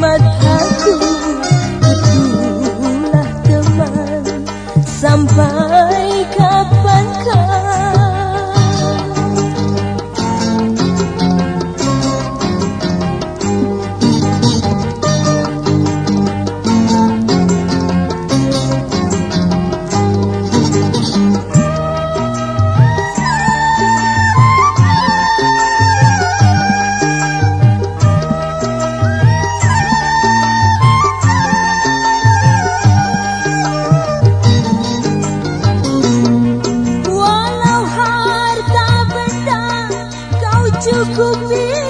mataku itulah teman sampai you could be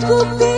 Goodbye.